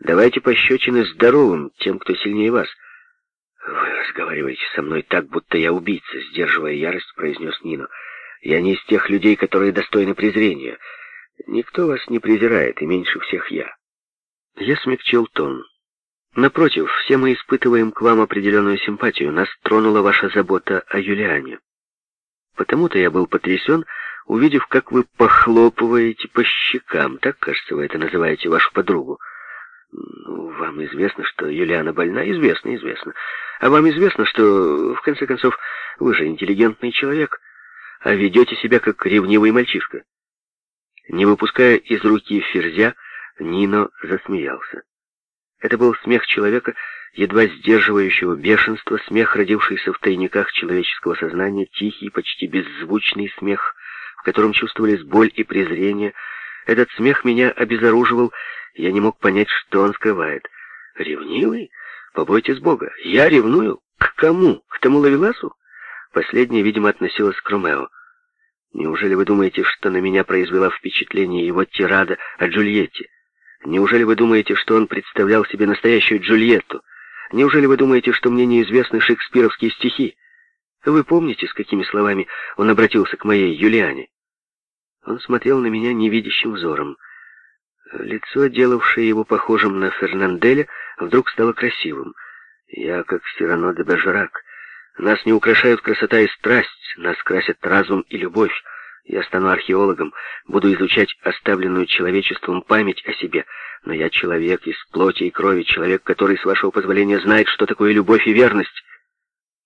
Давайте пощечины здоровым, тем, кто сильнее вас. Вы разговариваете со мной так, будто я убийца, сдерживая ярость, произнес Нино. Я не из тех людей, которые достойны презрения. Никто вас не презирает, и меньше всех я. Я смягчил тон. Напротив, все мы испытываем к вам определенную симпатию. Нас тронула ваша забота о Юлиане. Потому-то я был потрясен, увидев, как вы похлопываете по щекам. Так, кажется, вы это называете вашу подругу. Ну, вам известно, что Юлиана больна? Известно, известно. А вам известно, что, в конце концов, вы же интеллигентный человек, а ведете себя как ревнивый мальчишка. Не выпуская из руки ферзя, Нино засмеялся. Это был смех человека, едва сдерживающего бешенство, смех, родившийся в тайниках человеческого сознания, тихий, почти беззвучный смех, в котором чувствовались боль и презрение. Этот смех меня обезоруживал, я не мог понять, что он скрывает. «Ревнивый? Побойтесь Бога. Я ревную? К кому? К тому Лавеласу?» Последнее, видимо, относилось к Ромео. «Неужели вы думаете, что на меня произвела впечатление его тирада о Джульетте? Неужели вы думаете, что он представлял себе настоящую Джульетту? Неужели вы думаете, что мне неизвестны шекспировские стихи? Вы помните, с какими словами он обратился к моей Юлиане? Он смотрел на меня невидящим взором. Лицо, делавшее его похожим на Фернанделя, вдруг стало красивым. Я, как Сирано де Бержерак. Нас не украшают красота и страсть, нас красят разум и любовь. Я стану археологом, буду изучать оставленную человечеством память о себе, но я человек из плоти и крови, человек, который, с вашего позволения, знает, что такое любовь и верность.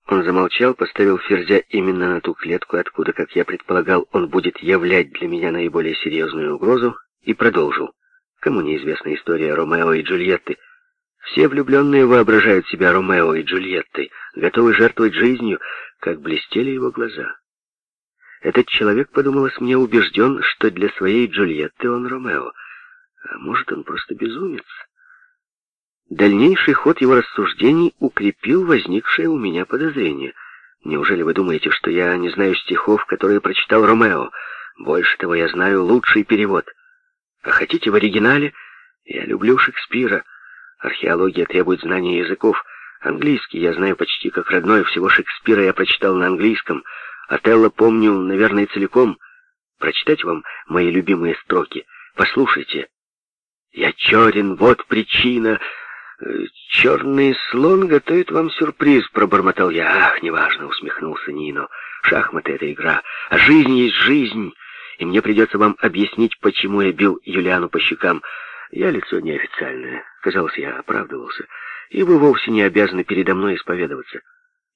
Он замолчал, поставил Ферзя именно на ту клетку, откуда, как я предполагал, он будет являть для меня наиболее серьезную угрозу, и продолжил. Кому неизвестна история Ромео и Джульетты? Все влюбленные воображают себя Ромео и Джульеттой, готовы жертвовать жизнью, как блестели его глаза. Этот человек, подумалось мне, убежден, что для своей Джульетты он Ромео. А может, он просто безумец? Дальнейший ход его рассуждений укрепил возникшее у меня подозрение. Неужели вы думаете, что я не знаю стихов, которые прочитал Ромео? Больше того, я знаю лучший перевод. А хотите в оригинале? Я люблю Шекспира. Археология требует знания языков. Английский я знаю почти как родной, всего Шекспира я прочитал на английском — Отелло помню, наверное, целиком. Прочитать вам мои любимые строки? Послушайте. Я черен, вот причина. Э, черный слон готовит вам сюрприз, пробормотал я. Ах, неважно, усмехнулся Нино. Шахматы — это игра, а жизнь есть жизнь. И мне придется вам объяснить, почему я бил Юлиану по щекам. Я лицо неофициальное. Казалось, я оправдывался. И вы вовсе не обязаны передо мной исповедоваться.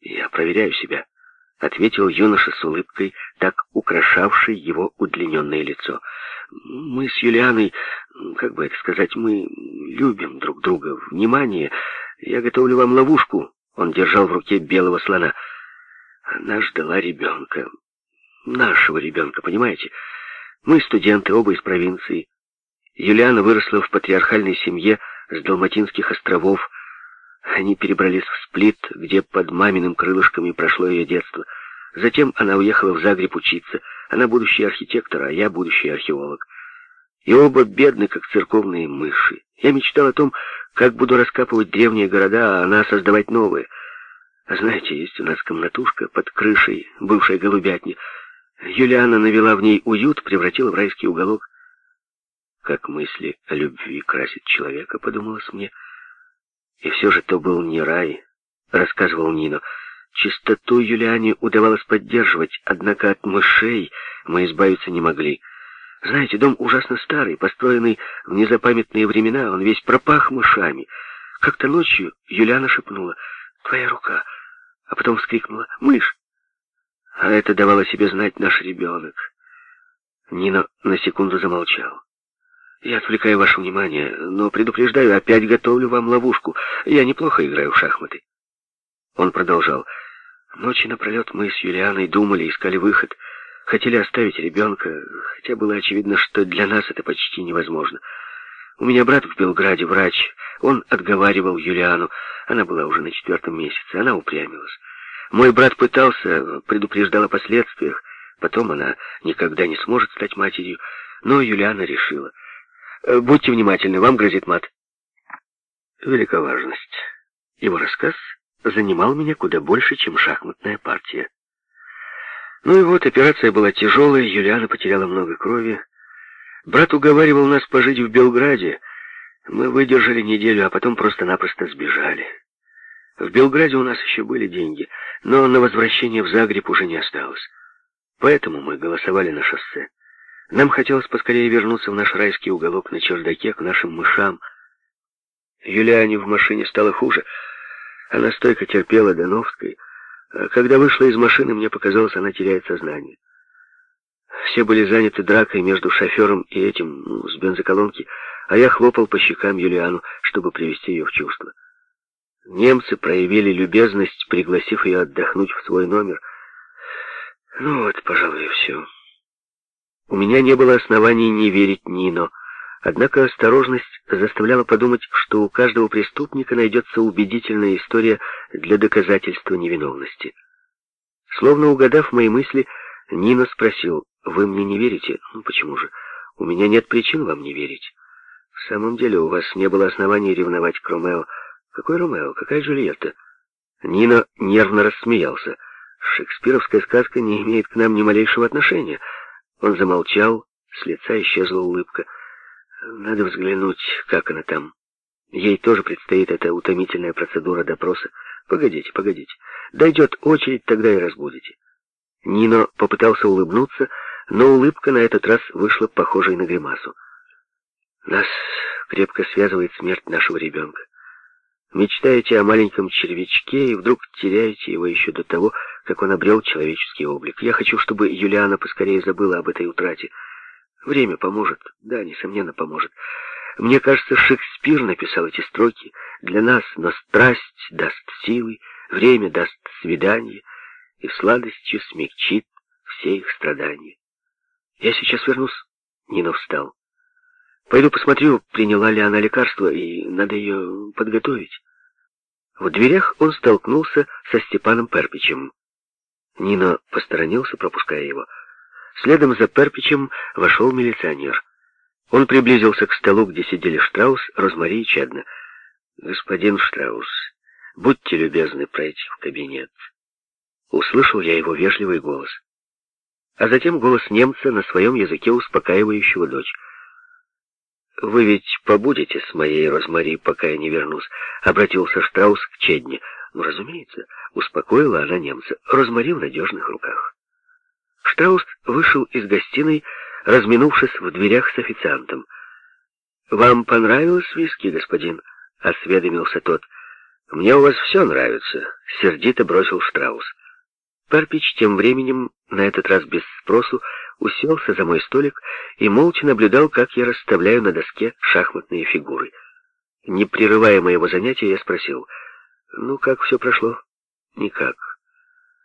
Я проверяю себя. — ответил юноша с улыбкой, так украшавшей его удлиненное лицо. «Мы с Юлианой, как бы это сказать, мы любим друг друга. Внимание! Я готовлю вам ловушку!» Он держал в руке белого слона. Она ждала ребенка. Нашего ребенка, понимаете? Мы студенты, оба из провинции. Юлиана выросла в патриархальной семье с Далматинских островов, они перебрались в Сплит, где под маминым крылышком и прошло ее детство. Затем она уехала в Загреб учиться. Она будущий архитектор, а я будущий археолог. И оба бедны, как церковные мыши. Я мечтал о том, как буду раскапывать древние города, а она создавать новые. А знаете, есть у нас комнатушка под крышей, бывшей голубятни. Юлиана навела в ней уют, превратила в райский уголок. Как мысли о любви красит человека, подумалось мне, — и все же то был не рай, рассказывал Нино. Чистоту Юлиане удавалось поддерживать, однако от мышей мы избавиться не могли. Знаете, дом ужасно старый, построенный в незапамятные времена, он весь пропах мышами. Как-то ночью Юлиана шепнула «Твоя рука», а потом вскрикнула «Мышь!» А это давало себе знать наш ребенок. Нина на секунду замолчал. Я отвлекаю ваше внимание, но предупреждаю, опять готовлю вам ловушку. Я неплохо играю в шахматы. Он продолжал. Ночи напролет мы с Юлианой думали, искали выход. Хотели оставить ребенка, хотя было очевидно, что для нас это почти невозможно. У меня брат в Белграде, врач. Он отговаривал Юлиану. Она была уже на четвертом месяце. Она упрямилась. Мой брат пытался, предупреждал о последствиях. Потом она никогда не сможет стать матерью. Но Юлиана решила — Э, будьте внимательны, вам грозит мат. велика важность. Его рассказ занимал меня куда больше, чем шахматная партия. Ну и вот, операция была тяжелая, Юлиана потеряла много крови. Брат уговаривал нас пожить в Белграде. Мы выдержали неделю, а потом просто-напросто сбежали. В Белграде у нас еще были деньги, но на возвращение в Загреб уже не осталось. Поэтому мы голосовали на шоссе. Нам хотелось поскорее вернуться в наш райский уголок на чердаке к нашим мышам. Юлиане в машине стало хуже. Она стойко терпела до Новской, а когда вышла из машины, мне показалось, она теряет сознание. Все были заняты дракой между шофером и этим, ну, с бензоколонки, а я хлопал по щекам Юлиану, чтобы привести ее в чувство. Немцы проявили любезность, пригласив ее отдохнуть в свой номер. Ну вот, пожалуй, и все. У меня не было оснований не верить Нино, однако осторожность заставляла подумать, что у каждого преступника найдется убедительная история для доказательства невиновности. Словно угадав мои мысли, Нино спросил, «Вы мне не верите?» «Ну, почему же? У меня нет причин вам не верить. В самом деле, у вас не было оснований ревновать к Ромео. Какой Ромео? Какая Джульетта?» Нино нервно рассмеялся. «Шекспировская сказка не имеет к нам ни малейшего отношения». Он замолчал, с лица исчезла улыбка. Надо взглянуть, как она там. Ей тоже предстоит эта утомительная процедура допроса. Погодите, погодите. Дойдет очередь, тогда и разбудите. Нино попытался улыбнуться, но улыбка на этот раз вышла похожей на гримасу. Нас крепко связывает смерть нашего ребенка. Мечтаете о маленьком червячке и вдруг теряете его еще до того, как он обрел человеческий облик. Я хочу, чтобы Юлиана поскорее забыла об этой утрате. Время поможет, да, несомненно, поможет. Мне кажется, Шекспир написал эти строки для нас, но страсть даст силы, время даст свидание и сладостью смягчит все их страдания. Я сейчас вернусь. Нина встал. Пойду посмотрю, приняла ли она лекарство, и надо ее подготовить. В дверях он столкнулся со Степаном Перпичем. Нина посторонился, пропуская его. Следом за Перпичем вошел милиционер. Он приблизился к столу, где сидели Штраус, Розмари и Чедна. «Господин Штраус, будьте любезны пройти в кабинет». Услышал я его вежливый голос. А затем голос немца на своем языке, успокаивающего дочь. «Вы ведь побудете с моей Розмари, пока я не вернусь», — обратился Штраус к Чедне. «Ну, разумеется», — успокоила она немца. «Розмари в надежных руках». Штраус вышел из гостиной, разминувшись в дверях с официантом. «Вам понравилось виски, господин?» — осведомился тот. «Мне у вас все нравится», — сердито бросил Штраус. Парпич тем временем, на этот раз без спросу, уселся за мой столик и молча наблюдал, как я расставляю на доске шахматные фигуры. Не прерывая моего занятия, я спросил, «Ну, как все прошло?» «Никак.